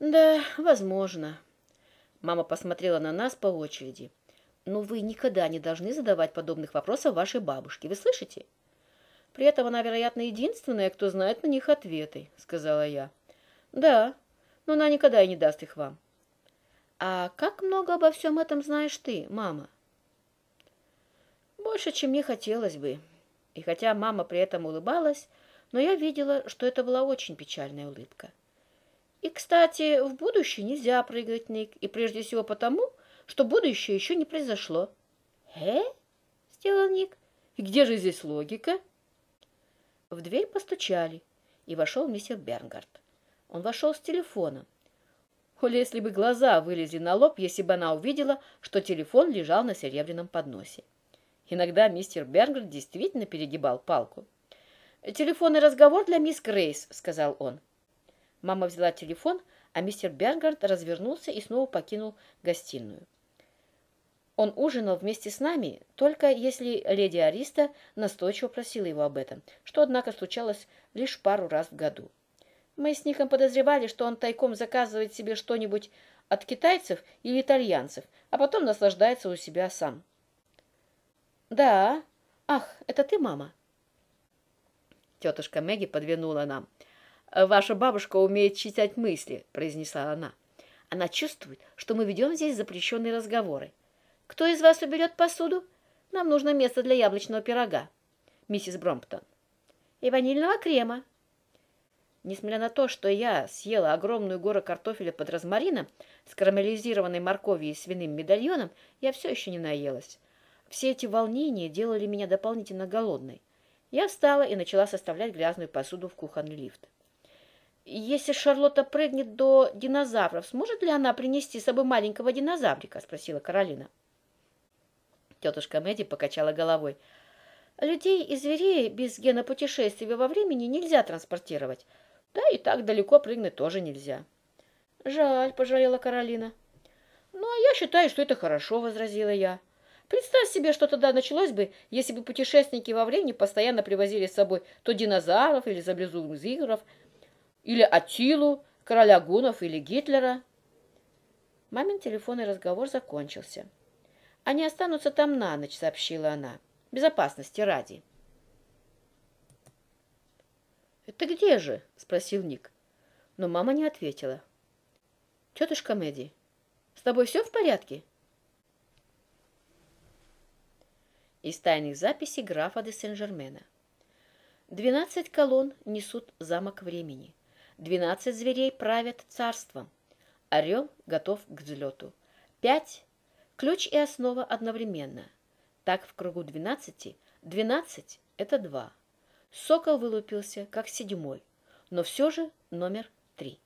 Да, возможно. Мама посмотрела на нас по очереди. Но вы никогда не должны задавать подобных вопросов вашей бабушке. Вы слышите? При этом она, вероятно, единственная, кто знает на них ответы, сказала я. Да, но она никогда и не даст их вам. А как много обо всем этом знаешь ты, мама? Больше, чем мне хотелось бы. И хотя мама при этом улыбалась, но я видела, что это была очень печальная улыбка. И, кстати, в будущее нельзя прыгать, Ник, и прежде всего потому, что будущее еще не произошло. «Э?» — сделал Ник. «И где же здесь логика?» В дверь постучали, и вошел мистер Бернгард. Он вошел с телефоном. У Лесли бы глаза вылезли на лоб, если бы она увидела, что телефон лежал на серебряном подносе. Иногда мистер Бернгард действительно перегибал палку. «Телефонный разговор для мисс Грейс», — сказал он. Мама взяла телефон, а мистер Бернгард развернулся и снова покинул гостиную. Он ужинал вместе с нами, только если леди Ариста настойчиво просила его об этом, что, однако, случалось лишь пару раз в году. Мы с Ником подозревали, что он тайком заказывает себе что-нибудь от китайцев или итальянцев, а потом наслаждается у себя сам. «Да. Ах, это ты, мама?» Тетушка Мэгги подвинула нам. «Ваша бабушка умеет читать мысли», — произнесла она. «Она чувствует, что мы ведем здесь запрещенные разговоры. Кто из вас уберет посуду? Нам нужно место для яблочного пирога, миссис Бромптон. И ванильного крема». Несмотря на то, что я съела огромную гору картофеля под розмарином с карамелизированной морковью и свиным медальоном, я все еще не наелась. Все эти волнения делали меня дополнительно голодной. Я встала и начала составлять грязную посуду в кухонный лифт. «Если Шарлотта прыгнет до динозавров, сможет ли она принести с собой маленького динозаврика?» – спросила Каролина. Тетушка Мэдди покачала головой. «Людей и зверей без гена путешествия во времени нельзя транспортировать. Да и так далеко прыгнуть тоже нельзя». «Жаль», – пожалела Каролина. «Ну, а я считаю, что это хорошо», – возразила я. Представь себе, что тогда началось бы, если бы путешественники во времени постоянно привозили с собой то динозавров или заблизуемых зигров, или Атилу, короля гунов или Гитлера. Мамин телефонный разговор закончился. «Они останутся там на ночь», — сообщила она. «Безопасности ради». «Это где же?» — спросил Ник. Но мама не ответила. «Тетушка Мэдди, с тобой все в порядке?» Из тайных записей графа де Сен-Жермена. Двенадцать колонн несут замок времени. Двенадцать зверей правят царством. Орел готов к взлету. Пять – ключ и основа одновременно. Так в кругу двенадцати двенадцать – это два. Сокол вылупился, как седьмой, но все же номер три.